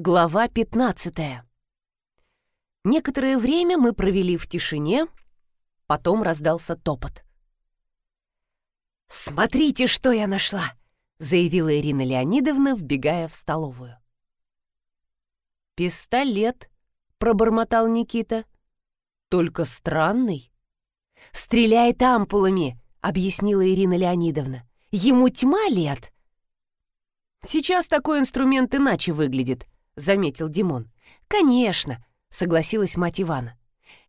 Глава 15 Некоторое время мы провели в тишине, потом раздался топот. «Смотрите, что я нашла!» — заявила Ирина Леонидовна, вбегая в столовую. «Пистолет», — пробормотал Никита. «Только странный». «Стреляет ампулами», — объяснила Ирина Леонидовна. «Ему тьма лет». «Сейчас такой инструмент иначе выглядит», заметил Димон. «Конечно», — согласилась мать Ивана.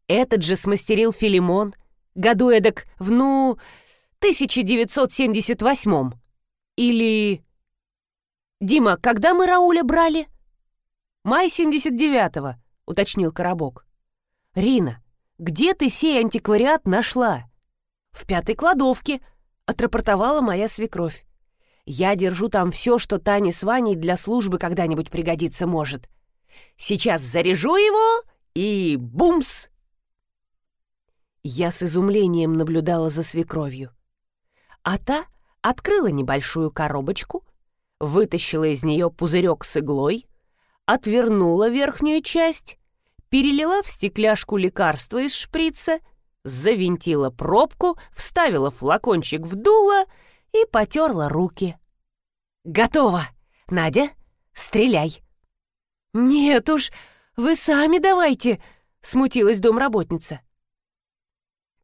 «Этот же смастерил Филимон, году эдак в, ну, 1978-м. Или... Дима, когда мы Рауля брали?» «Май 79-го», — уточнил Коробок. «Рина, где ты сей антиквариат нашла?» «В пятой кладовке», — отрапортовала моя свекровь. Я держу там все, что Тане с Ваней для службы когда-нибудь пригодиться может. Сейчас заряжу его и бумс!» Я с изумлением наблюдала за свекровью. А та открыла небольшую коробочку, вытащила из нее пузырек с иглой, отвернула верхнюю часть, перелила в стекляшку лекарство из шприца, завинтила пробку, вставила флакончик в дуло — и потерла руки. «Готово! Надя, стреляй!» «Нет уж, вы сами давайте!» — смутилась домработница.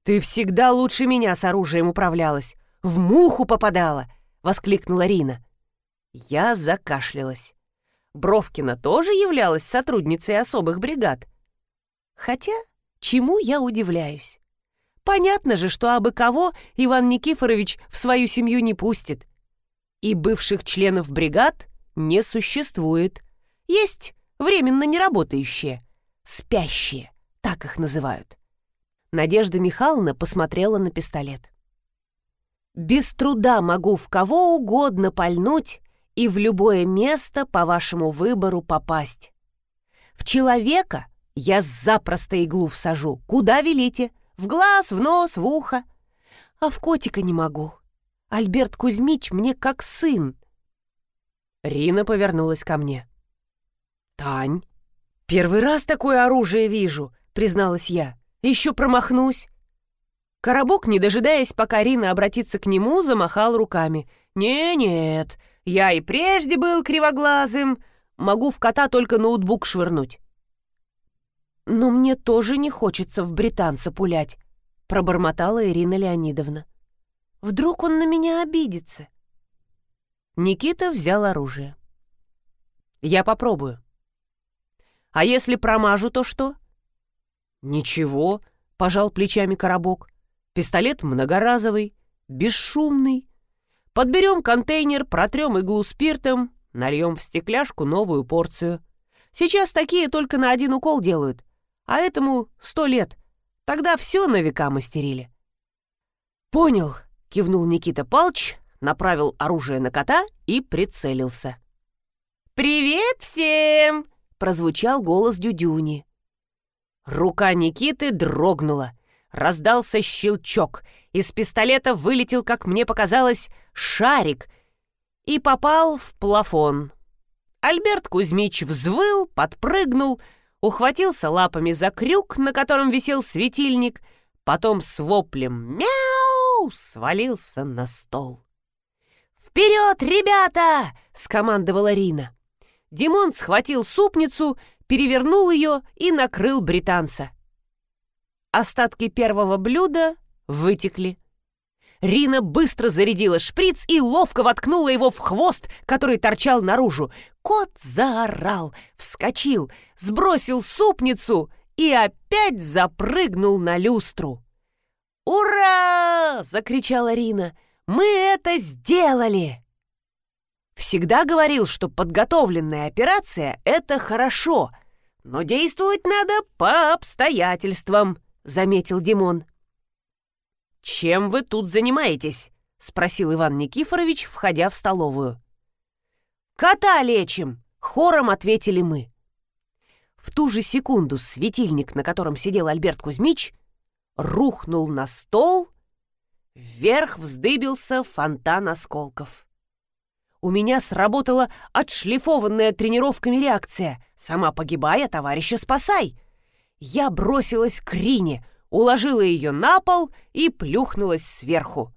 «Ты всегда лучше меня с оружием управлялась, в муху попадала!» — воскликнула Рина. Я закашлялась. Бровкина тоже являлась сотрудницей особых бригад. Хотя, чему я удивляюсь? Понятно же, что абы кого Иван Никифорович в свою семью не пустит. И бывших членов бригад не существует. Есть временно неработающие, спящие, так их называют. Надежда Михайловна посмотрела на пистолет. «Без труда могу в кого угодно пальнуть и в любое место по вашему выбору попасть. В человека я запросто иглу всажу, куда велите, в глаз, в нос, в ухо. А в котика не могу. Альберт Кузьмич мне как сын. Рина повернулась ко мне. «Тань, первый раз такое оружие вижу», — призналась я. «Еще промахнусь». Коробок, не дожидаясь, пока Рина обратится к нему, замахал руками. «Не-нет, я и прежде был кривоглазым. Могу в кота только ноутбук швырнуть». «Но мне тоже не хочется в британца пулять», — пробормотала Ирина Леонидовна. «Вдруг он на меня обидится?» Никита взял оружие. «Я попробую». «А если промажу, то что?» «Ничего», — пожал плечами коробок. «Пистолет многоразовый, бесшумный. Подберем контейнер, протрем иглу спиртом, нальем в стекляшку новую порцию. Сейчас такие только на один укол делают а этому сто лет. Тогда все на века мастерили». «Понял», — кивнул Никита Палч, направил оружие на кота и прицелился. «Привет всем!» — прозвучал голос Дюдюни. Рука Никиты дрогнула. Раздался щелчок. Из пистолета вылетел, как мне показалось, шарик и попал в плафон. Альберт Кузьмич взвыл, подпрыгнул — ухватился лапами за крюк, на котором висел светильник, потом с воплем «Мяу!» Свалился на стол. «Вперед, ребята!» — скомандовала Рина. Димон схватил супницу, перевернул ее и накрыл британца. Остатки первого блюда вытекли. Рина быстро зарядила шприц и ловко воткнула его в хвост, который торчал наружу. Кот заорал, вскочил, сбросил супницу и опять запрыгнул на люстру. «Ура!» — закричала Рина. «Мы это сделали!» Всегда говорил, что подготовленная операция — это хорошо, но действовать надо по обстоятельствам, — заметил Димон. «Чем вы тут занимаетесь?» — спросил Иван Никифорович, входя в столовую. «Кота лечим!» — хором ответили мы. В ту же секунду светильник, на котором сидел Альберт Кузьмич, рухнул на стол, вверх вздыбился фонтан осколков. у меня сработала отшлифованная тренировками реакция «Сама погибай, а товарища спасай!» Я бросилась к Рине, уложила ее на пол и плюхнулась сверху.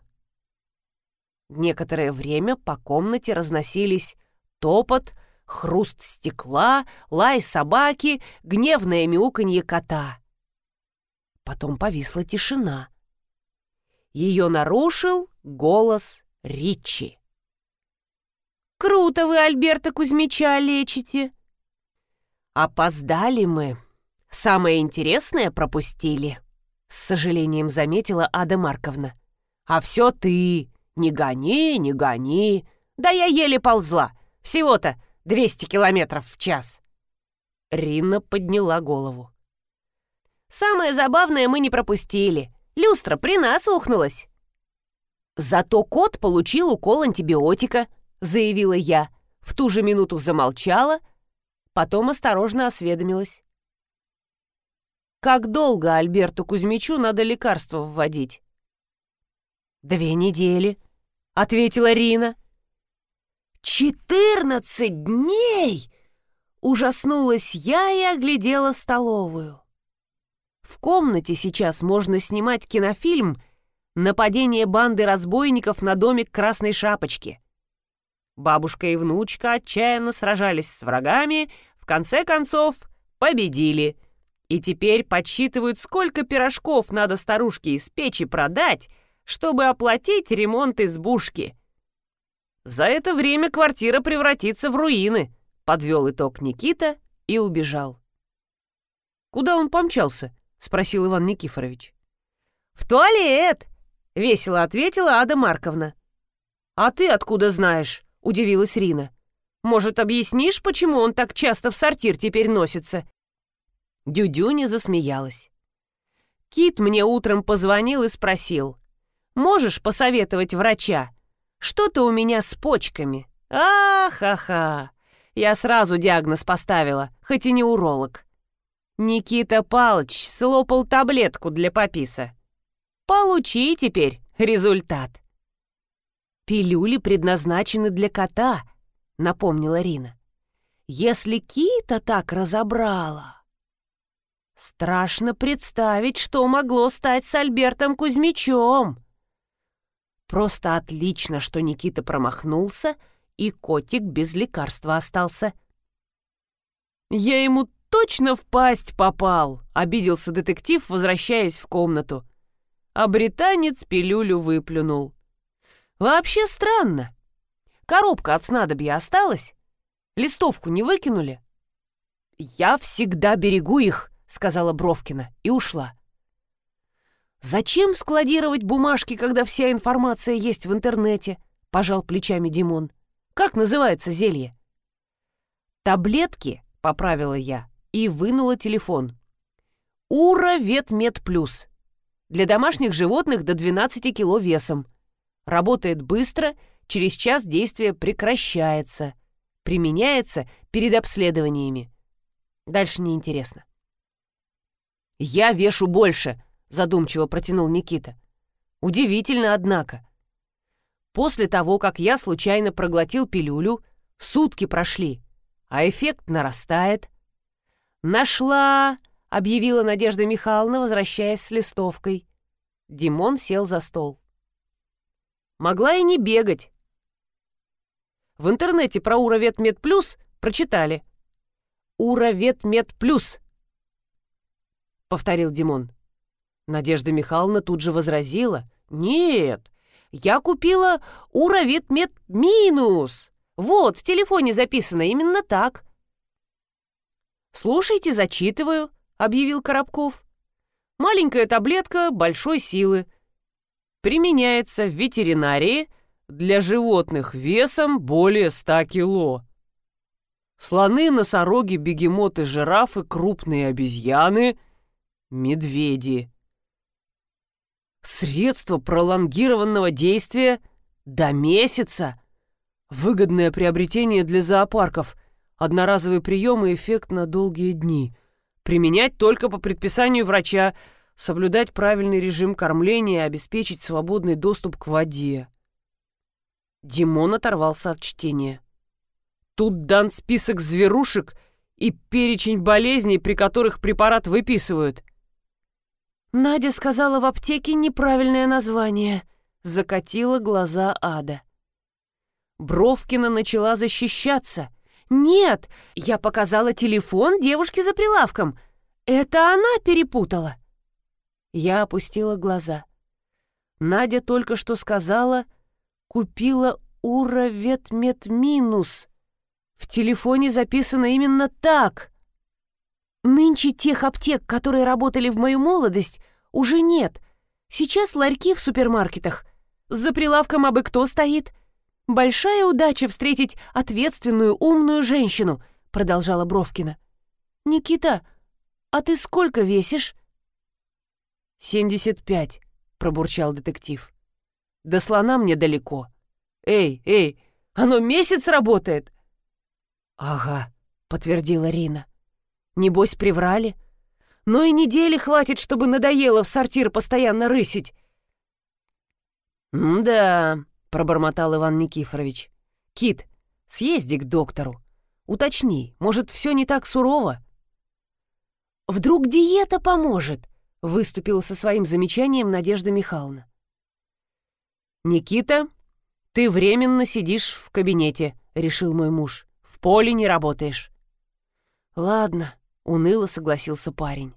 Некоторое время по комнате разносились топот, хруст стекла, лай собаки, гневное мяуканье кота. Потом повисла тишина. Ее нарушил голос Ричи. «Круто вы Альберта Кузьмича лечите!» «Опоздали мы. Самое интересное пропустили», — с сожалением заметила Ада Марковна. «А все ты! Не гони, не гони! Да я еле ползла! Всего-то 200 километров в час!» Рина подняла голову. «Самое забавное мы не пропустили. Люстра при нас ухнулась». «Зато кот получил укол антибиотика», — заявила я. В ту же минуту замолчала, потом осторожно осведомилась. «Как долго Альберту Кузьмичу надо лекарство вводить?» «Две недели», — ответила Рина. «Четырнадцать дней!» Ужаснулась я и оглядела столовую. В комнате сейчас можно снимать кинофильм «Нападение банды разбойников на домик Красной Шапочки». Бабушка и внучка отчаянно сражались с врагами, в конце концов победили. И теперь подсчитывают, сколько пирожков надо старушке из печи продать, чтобы оплатить ремонт избушки. За это время квартира превратится в руины, подвел итог Никита и убежал. Куда он помчался? Спросил Иван Никифорович. В туалет, весело ответила Ада Марковна. А ты откуда знаешь? удивилась Рина. Может, объяснишь, почему он так часто в сортир теперь носится? Дюдюня засмеялась. Кит мне утром позвонил и спросил. «Можешь посоветовать врача? Что-то у меня с почками. Ах-ха-ха. Я сразу диагноз поставила, хоть и не уролог. Никита Палыч слопал таблетку для пописа. Получи теперь результат. Пилюли предназначены для кота, напомнила Рина. Если кита так разобрала... Страшно представить, что могло стать с Альбертом Кузьмичем. Просто отлично, что Никита промахнулся, и котик без лекарства остался. «Я ему точно в пасть попал!» — обиделся детектив, возвращаясь в комнату. А британец пилюлю выплюнул. «Вообще странно. Коробка от снадобья осталась? Листовку не выкинули?» «Я всегда берегу их», — сказала Бровкина и ушла. «Зачем складировать бумажки, когда вся информация есть в интернете?» — пожал плечами Димон. «Как называется зелье?» «Таблетки», — поправила я и вынула телефон. «Ура Ветмед Плюс». Для домашних животных до 12 кило весом. Работает быстро, через час действие прекращается. Применяется перед обследованиями. Дальше неинтересно. «Я вешу больше», задумчиво протянул Никита. Удивительно, однако. После того, как я случайно проглотил пилюлю, сутки прошли, а эффект нарастает. «Нашла!» — объявила Надежда Михайловна, возвращаясь с листовкой. Димон сел за стол. Могла и не бегать. В интернете про Уровет Плюс прочитали. Уровет Плюс, повторил Димон. Надежда Михайловна тут же возразила. «Нет, я купила Уровитмет минус. Вот, в телефоне записано именно так». «Слушайте, зачитываю», — объявил Коробков. «Маленькая таблетка большой силы. Применяется в ветеринарии для животных весом более 100 кило. Слоны, носороги, бегемоты, жирафы, крупные обезьяны, медведи. Средство пролонгированного действия до месяца. Выгодное приобретение для зоопарков. Одноразовый прием и эффект на долгие дни. Применять только по предписанию врача. Соблюдать правильный режим кормления и обеспечить свободный доступ к воде. Димон оторвался от чтения. Тут дан список зверушек и перечень болезней, при которых препарат выписывают. Надя сказала в аптеке неправильное название. Закатила глаза ада. Бровкина начала защищаться. «Нет, я показала телефон девушке за прилавком. Это она перепутала». Я опустила глаза. Надя только что сказала, купила Ураветмет минус. В телефоне записано именно так. Нынче тех аптек, которые работали в мою молодость, уже нет. Сейчас ларьки в супермаркетах. За прилавком абы кто стоит. Большая удача встретить ответственную, умную женщину, продолжала Бровкина. Никита, а ты сколько весишь? «Семьдесят пять», — пробурчал детектив. «До слона мне далеко. Эй, эй, оно месяц работает?» «Ага», — подтвердила Рина. «Небось, приврали? Но и недели хватит, чтобы надоело в сортир постоянно рысить». «Да», — пробормотал Иван Никифорович. «Кит, съезди к доктору. Уточни, может, все не так сурово?» «Вдруг диета поможет?» — выступила со своим замечанием Надежда Михайловна. «Никита, ты временно сидишь в кабинете», — решил мой муж. В поле не работаешь». «Ладно», — уныло согласился парень.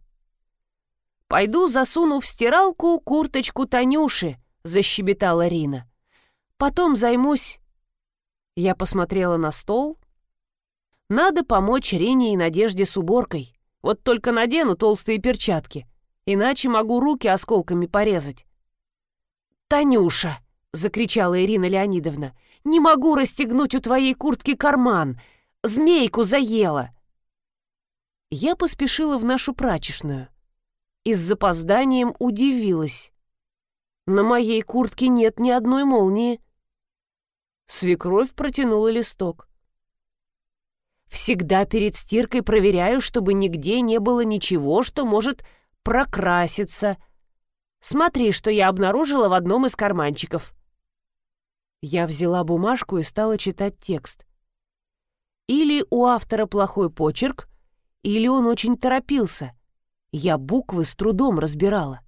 «Пойду засуну в стиралку курточку Танюши», — защебетала Рина. «Потом займусь...» Я посмотрела на стол. «Надо помочь Рине и Надежде с уборкой. Вот только надену толстые перчатки, иначе могу руки осколками порезать». «Танюша!» — закричала Ирина Леонидовна. «Не могу расстегнуть у твоей куртки карман. Змейку заела!» Я поспешила в нашу прачечную и с запозданием удивилась. На моей куртке нет ни одной молнии. Свекровь протянула листок. Всегда перед стиркой проверяю, чтобы нигде не было ничего, что может прокраситься. Смотри, что я обнаружила в одном из карманчиков. Я взяла бумажку и стала читать текст. Или у автора плохой почерк, или он очень торопился. Я буквы с трудом разбирала.